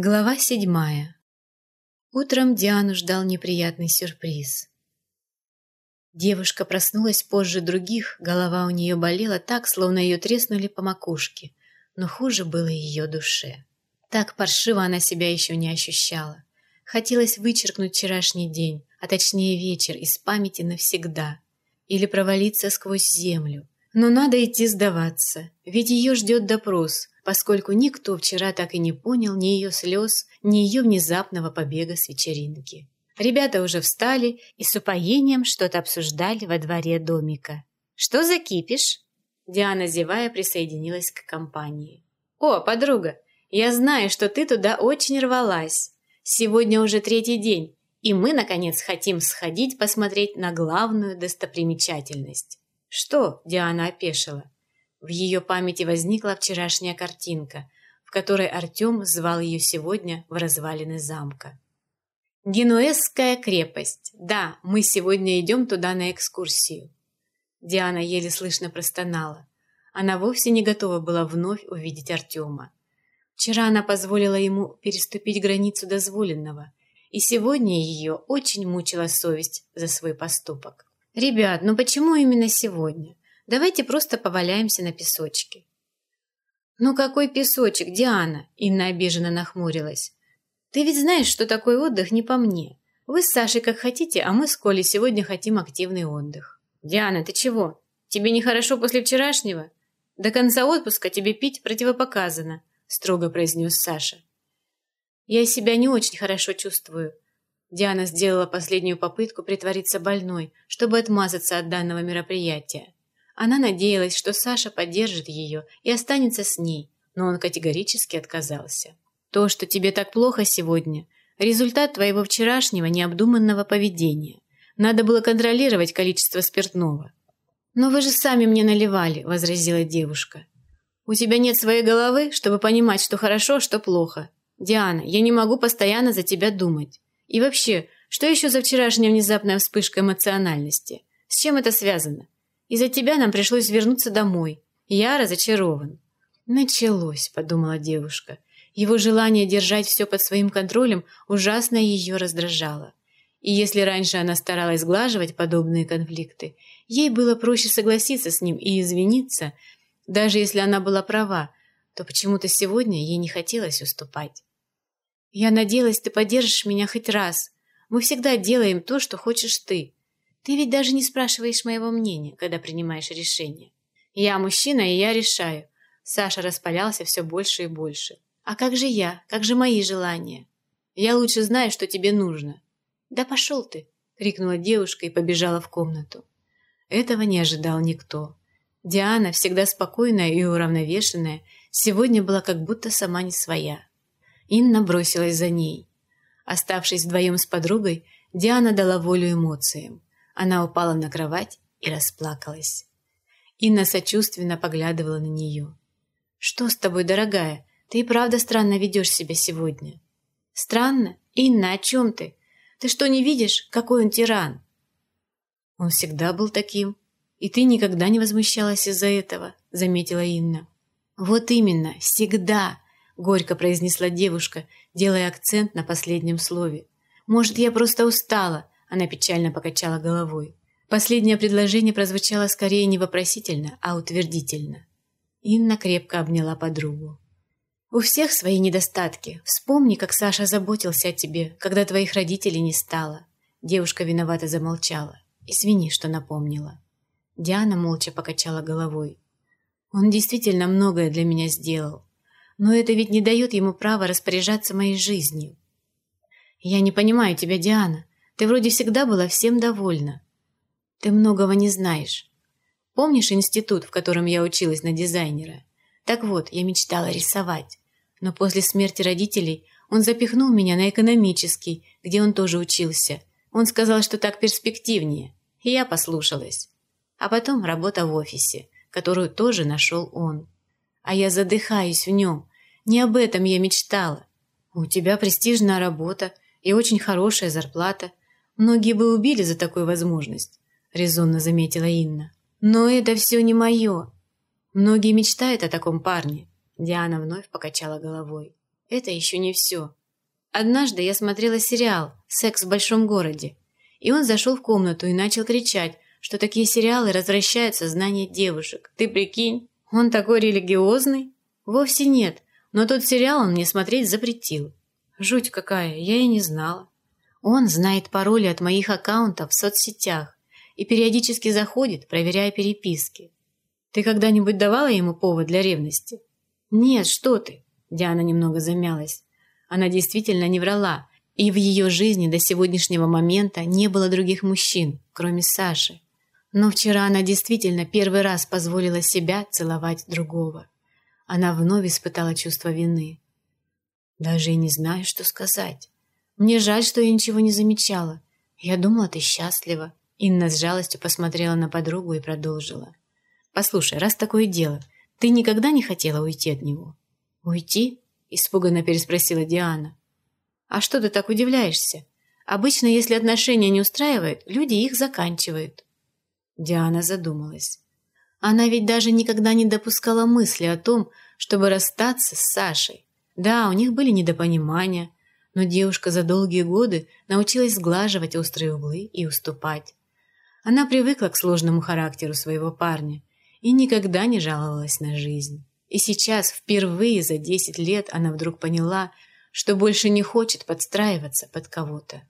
Глава седьмая. Утром Диану ждал неприятный сюрприз. Девушка проснулась позже других, голова у нее болела так, словно ее треснули по макушке, но хуже было ее душе. Так паршиво она себя еще не ощущала. Хотелось вычеркнуть вчерашний день, а точнее вечер, из памяти навсегда. Или провалиться сквозь землю. Но надо идти сдаваться, ведь ее ждет допрос – поскольку никто вчера так и не понял ни ее слез, ни ее внезапного побега с вечеринки. Ребята уже встали и с упоением что-то обсуждали во дворе домика. «Что за кипиш?» Диана, зевая, присоединилась к компании. «О, подруга, я знаю, что ты туда очень рвалась. Сегодня уже третий день, и мы, наконец, хотим сходить посмотреть на главную достопримечательность». «Что?» – Диана опешила. В ее памяти возникла вчерашняя картинка, в которой Артем звал ее сегодня в развалины замка. «Генуэзская крепость. Да, мы сегодня идем туда на экскурсию». Диана еле слышно простонала. Она вовсе не готова была вновь увидеть Артема. Вчера она позволила ему переступить границу дозволенного, и сегодня ее очень мучила совесть за свой поступок. «Ребят, ну почему именно сегодня? Давайте просто поваляемся на песочке». «Ну какой песочек, Диана?» – Инна обиженно нахмурилась. «Ты ведь знаешь, что такой отдых не по мне. Вы с Сашей как хотите, а мы с Колей сегодня хотим активный отдых». «Диана, ты чего? Тебе нехорошо после вчерашнего? До конца отпуска тебе пить противопоказано», – строго произнес Саша. «Я себя не очень хорошо чувствую». Диана сделала последнюю попытку притвориться больной, чтобы отмазаться от данного мероприятия. Она надеялась, что Саша поддержит ее и останется с ней, но он категорически отказался. «То, что тебе так плохо сегодня, результат твоего вчерашнего необдуманного поведения. Надо было контролировать количество спиртного». «Но вы же сами мне наливали», – возразила девушка. «У тебя нет своей головы, чтобы понимать, что хорошо, что плохо. Диана, я не могу постоянно за тебя думать. И вообще, что еще за вчерашняя внезапная вспышка эмоциональности? С чем это связано? Из-за тебя нам пришлось вернуться домой. Я разочарован». «Началось», — подумала девушка. Его желание держать все под своим контролем ужасно ее раздражало. И если раньше она старалась сглаживать подобные конфликты, ей было проще согласиться с ним и извиниться, даже если она была права, то почему-то сегодня ей не хотелось уступать. «Я надеялась, ты поддержишь меня хоть раз. Мы всегда делаем то, что хочешь ты. Ты ведь даже не спрашиваешь моего мнения, когда принимаешь решение. Я мужчина, и я решаю. Саша распалялся все больше и больше. А как же я? Как же мои желания? Я лучше знаю, что тебе нужно. Да пошел ты, крикнула девушка и побежала в комнату. Этого не ожидал никто. Диана, всегда спокойная и уравновешенная, сегодня была как будто сама не своя. Инна бросилась за ней. Оставшись вдвоем с подругой, Диана дала волю эмоциям. Она упала на кровать и расплакалась. Инна сочувственно поглядывала на нее. «Что с тобой, дорогая? Ты и правда странно ведешь себя сегодня». «Странно? Инна, о чем ты? Ты что, не видишь, какой он тиран?» «Он всегда был таким, и ты никогда не возмущалась из-за этого», — заметила Инна. «Вот именно, всегда», — горько произнесла девушка, делая акцент на последнем слове. «Может, я просто устала, она печально покачала головой. Последнее предложение прозвучало скорее не вопросительно, а утвердительно. Инна крепко обняла подругу. «У всех свои недостатки. Вспомни, как Саша заботился о тебе, когда твоих родителей не стало». Девушка виновато замолчала. «Извини, что напомнила». Диана молча покачала головой. «Он действительно многое для меня сделал. Но это ведь не дает ему права распоряжаться моей жизнью». «Я не понимаю тебя, Диана. Ты вроде всегда была всем довольна. Ты многого не знаешь. Помнишь институт, в котором я училась на дизайнера? Так вот, я мечтала рисовать. Но после смерти родителей он запихнул меня на экономический, где он тоже учился. Он сказал, что так перспективнее. И я послушалась. А потом работа в офисе, которую тоже нашел он. А я задыхаюсь в нем. Не об этом я мечтала. У тебя престижная работа и очень хорошая зарплата. Многие бы убили за такую возможность, резонно заметила Инна. Но это все не мое. Многие мечтают о таком парне. Диана вновь покачала головой. Это еще не все. Однажды я смотрела сериал «Секс в большом городе», и он зашел в комнату и начал кричать, что такие сериалы развращают сознание девушек. Ты прикинь, он такой религиозный? Вовсе нет, но тот сериал он мне смотреть запретил. Жуть какая, я и не знала. Он знает пароли от моих аккаунтов в соцсетях и периодически заходит, проверяя переписки. Ты когда-нибудь давала ему повод для ревности? Нет, что ты? Диана немного замялась. Она действительно не врала, и в ее жизни до сегодняшнего момента не было других мужчин, кроме Саши. Но вчера она действительно первый раз позволила себя целовать другого. Она вновь испытала чувство вины. Даже и не знаю, что сказать. Мне жаль, что я ничего не замечала. Я думала, ты счастлива. Инна с жалостью посмотрела на подругу и продолжила. Послушай, раз такое дело, ты никогда не хотела уйти от него? Уйти? Испуганно переспросила Диана. А что ты так удивляешься? Обычно, если отношения не устраивают, люди их заканчивают. Диана задумалась. Она ведь даже никогда не допускала мысли о том, чтобы расстаться с Сашей. Да, у них были недопонимания, но девушка за долгие годы научилась сглаживать острые углы и уступать. Она привыкла к сложному характеру своего парня и никогда не жаловалась на жизнь. И сейчас, впервые за 10 лет, она вдруг поняла, что больше не хочет подстраиваться под кого-то.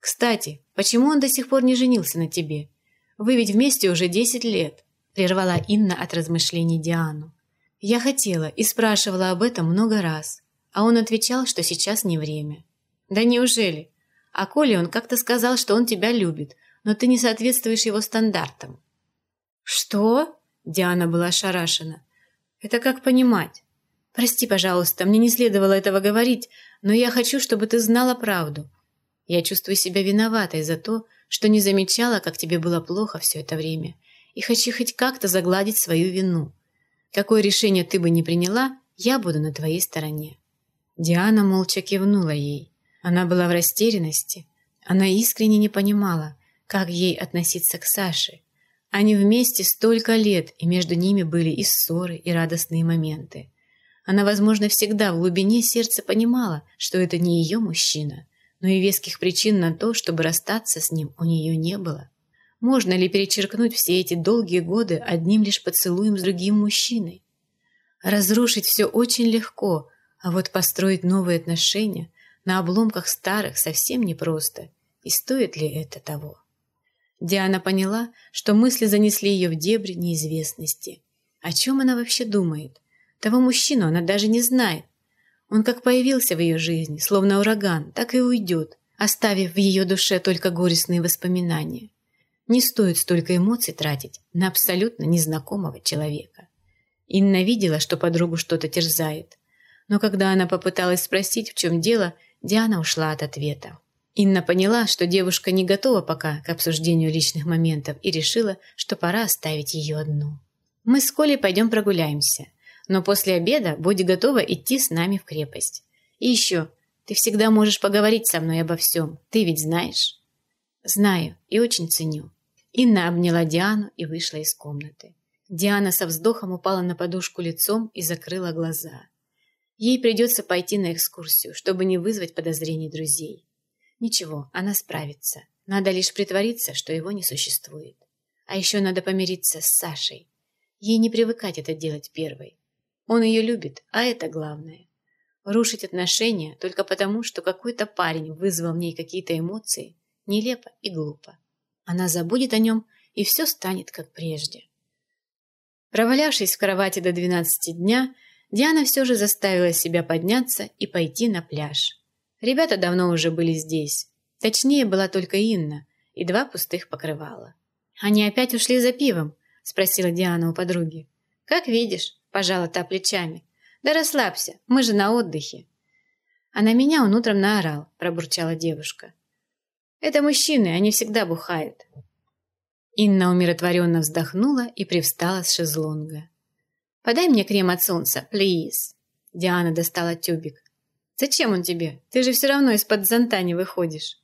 «Кстати, почему он до сих пор не женился на тебе? Вы ведь вместе уже 10 лет», – прервала Инна от размышлений Диану. «Я хотела и спрашивала об этом много раз, а он отвечал, что сейчас не время». «Да неужели? А Коле он как-то сказал, что он тебя любит, но ты не соответствуешь его стандартам». «Что?» – Диана была ошарашена. Это как понимать? Прости, пожалуйста, мне не следовало этого говорить, но я хочу, чтобы ты знала правду. Я чувствую себя виноватой за то, что не замечала, как тебе было плохо все это время, и хочу хоть как-то загладить свою вину. Какое решение ты бы ни приняла, я буду на твоей стороне». Диана молча кивнула ей. Она была в растерянности. Она искренне не понимала, как ей относиться к Саше. Они вместе столько лет, и между ними были и ссоры, и радостные моменты. Она, возможно, всегда в глубине сердца понимала, что это не ее мужчина, но и веских причин на то, чтобы расстаться с ним, у нее не было. Можно ли перечеркнуть все эти долгие годы одним лишь поцелуем с другим мужчиной? Разрушить все очень легко, а вот построить новые отношения на обломках старых совсем непросто. И стоит ли это того? Диана поняла, что мысли занесли ее в дебри неизвестности. О чем она вообще думает? Того мужчину она даже не знает. Он как появился в ее жизни, словно ураган, так и уйдет, оставив в ее душе только горестные воспоминания. Не стоит столько эмоций тратить на абсолютно незнакомого человека. Инна видела, что подругу что-то терзает. Но когда она попыталась спросить, в чем дело, Диана ушла от ответа. Инна поняла, что девушка не готова пока к обсуждению личных моментов и решила, что пора оставить ее одну. «Мы с Колей пойдем прогуляемся, но после обеда будь готова идти с нами в крепость. И еще, ты всегда можешь поговорить со мной обо всем, ты ведь знаешь?» «Знаю и очень ценю». Инна обняла Диану и вышла из комнаты. Диана со вздохом упала на подушку лицом и закрыла глаза. Ей придется пойти на экскурсию, чтобы не вызвать подозрений друзей. Ничего, она справится. Надо лишь притвориться, что его не существует. А еще надо помириться с Сашей. Ей не привыкать это делать первой. Он ее любит, а это главное. Рушить отношения только потому, что какой-то парень вызвал в ней какие-то эмоции, нелепо и глупо. Она забудет о нем, и все станет как прежде. Провалявшись в кровати до 12 дня, Диана все же заставила себя подняться и пойти на пляж. Ребята давно уже были здесь. Точнее, была только Инна и два пустых покрывала. «Они опять ушли за пивом?» – спросила Диана у подруги. «Как видишь», – пожала та плечами. «Да расслабься, мы же на отдыхе». «А на меня он утром наорал», – пробурчала девушка. «Это мужчины, они всегда бухают». Инна умиротворенно вздохнула и привстала с шезлонга. «Подай мне крем от солнца, плиз». Диана достала тюбик. Зачем он тебе? Ты же все равно из-под зонта не выходишь.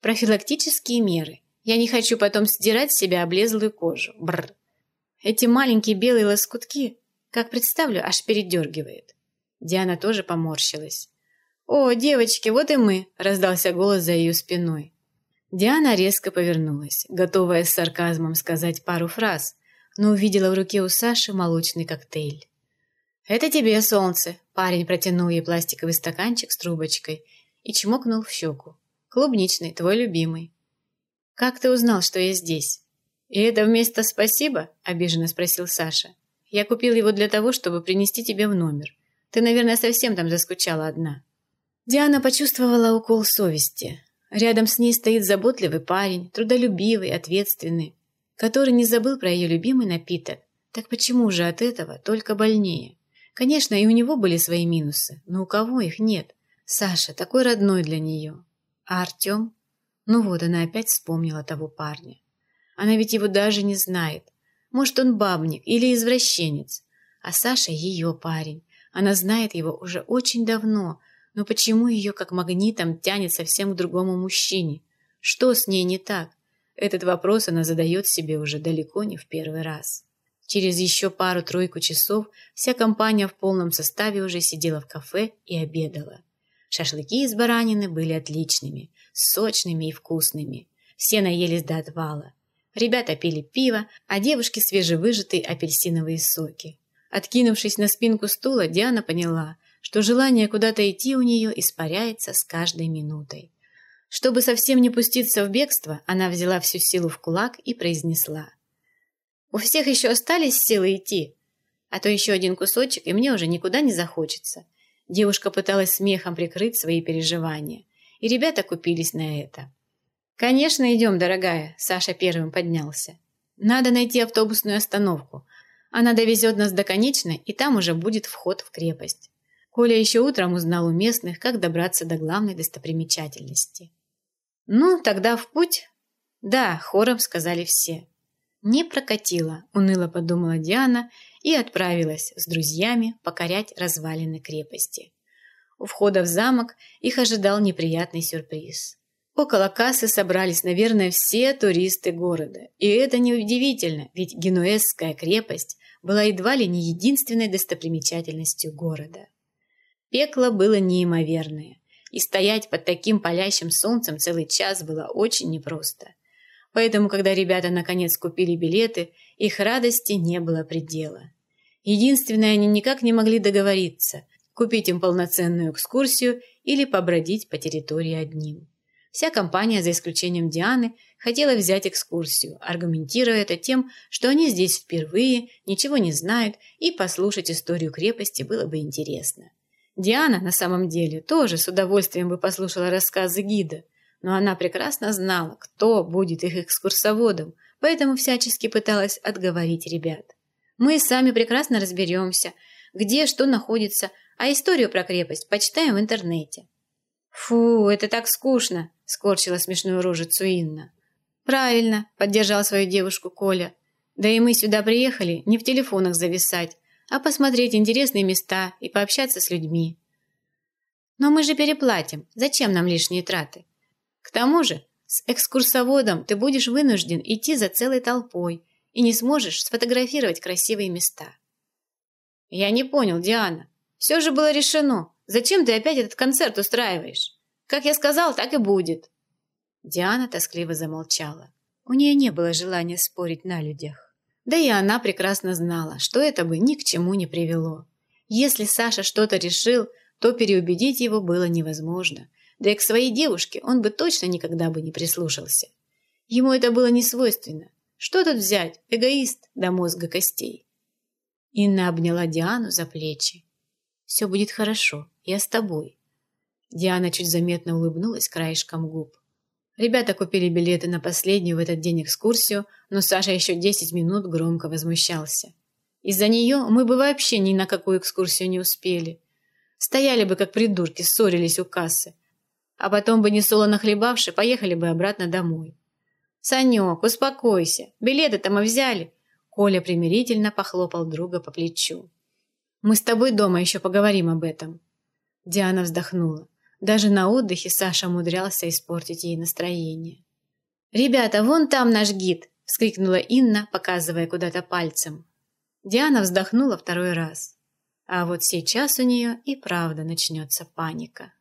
Профилактические меры. Я не хочу потом сдирать с себя облезлую кожу. Бррр. Эти маленькие белые лоскутки, как представлю, аж передергивает. Диана тоже поморщилась. «О, девочки, вот и мы!» – раздался голос за ее спиной. Диана резко повернулась, готовая с сарказмом сказать пару фраз, но увидела в руке у Саши молочный коктейль. «Это тебе, солнце!» – парень протянул ей пластиковый стаканчик с трубочкой и чмокнул в щеку. «Клубничный, твой любимый». «Как ты узнал, что я здесь?» «И это вместо спасибо?» – обиженно спросил Саша. «Я купил его для того, чтобы принести тебе в номер. Ты, наверное, совсем там заскучала одна». Диана почувствовала укол совести. Рядом с ней стоит заботливый парень, трудолюбивый, ответственный, который не забыл про ее любимый напиток. Так почему же от этого только больнее? Конечно, и у него были свои минусы, но у кого их нет? Саша такой родной для нее. А Артем? Ну вот, она опять вспомнила того парня. Она ведь его даже не знает. Может, он бабник или извращенец. А Саша ее парень. Она знает его уже очень давно, но почему ее как магнитом тянет совсем к другому мужчине? Что с ней не так? Этот вопрос она задает себе уже далеко не в первый раз. Через еще пару-тройку часов вся компания в полном составе уже сидела в кафе и обедала. Шашлыки из баранины были отличными, сочными и вкусными. Все наелись до отвала. Ребята пили пиво, а девушки свежевыжатые апельсиновые соки. Откинувшись на спинку стула, Диана поняла, что желание куда-то идти у нее испаряется с каждой минутой. Чтобы совсем не пуститься в бегство, она взяла всю силу в кулак и произнесла. «У всех еще остались силы идти, а то еще один кусочек, и мне уже никуда не захочется». Девушка пыталась смехом прикрыть свои переживания, и ребята купились на это. «Конечно, идем, дорогая», — Саша первым поднялся. «Надо найти автобусную остановку. Она довезет нас до конечной, и там уже будет вход в крепость». Коля еще утром узнал у местных, как добраться до главной достопримечательности. «Ну, тогда в путь?» «Да», — хором сказали все. «Не прокатило», — уныло подумала Диана и отправилась с друзьями покорять развалины крепости. У входа в замок их ожидал неприятный сюрприз. Около кассы собрались, наверное, все туристы города. И это неудивительно, ведь Генуэзская крепость была едва ли не единственной достопримечательностью города. Пекло было неимоверное, и стоять под таким палящим солнцем целый час было очень непросто. Поэтому, когда ребята наконец купили билеты, их радости не было предела. Единственное, они никак не могли договориться, купить им полноценную экскурсию или побродить по территории одним. Вся компания, за исключением Дианы, хотела взять экскурсию, аргументируя это тем, что они здесь впервые, ничего не знают, и послушать историю крепости было бы интересно. Диана, на самом деле, тоже с удовольствием бы послушала рассказы гида, но она прекрасно знала, кто будет их экскурсоводом, поэтому всячески пыталась отговорить ребят. Мы сами прекрасно разберемся, где что находится, а историю про крепость почитаем в интернете. «Фу, это так скучно!» – скорчила смешную рожицу Инна. «Правильно!» – поддержал свою девушку Коля. «Да и мы сюда приехали не в телефонах зависать, а посмотреть интересные места и пообщаться с людьми. Но мы же переплатим, зачем нам лишние траты? К тому же, с экскурсоводом ты будешь вынужден идти за целой толпой и не сможешь сфотографировать красивые места. Я не понял, Диана. Все же было решено. Зачем ты опять этот концерт устраиваешь? Как я сказал, так и будет. Диана тоскливо замолчала. У нее не было желания спорить на людях. Да и она прекрасно знала, что это бы ни к чему не привело. Если Саша что-то решил, то переубедить его было невозможно. Да и к своей девушке он бы точно никогда бы не прислушался. Ему это было не свойственно. Что тут взять, эгоист до мозга костей? Инна обняла Диану за плечи. «Все будет хорошо, я с тобой». Диана чуть заметно улыбнулась краешком губ. Ребята купили билеты на последнюю в этот день экскурсию, но Саша еще 10 минут громко возмущался. Из-за нее мы бы вообще ни на какую экскурсию не успели. Стояли бы, как придурки, ссорились у кассы. А потом бы, несолоно хлебавши, поехали бы обратно домой. «Санек, успокойся. Билеты-то мы взяли». Коля примирительно похлопал друга по плечу. «Мы с тобой дома еще поговорим об этом». Диана вздохнула. Даже на отдыхе Саша умудрялся испортить ей настроение. «Ребята, вон там наш гид!» – вскрикнула Инна, показывая куда-то пальцем. Диана вздохнула второй раз. А вот сейчас у нее и правда начнется паника.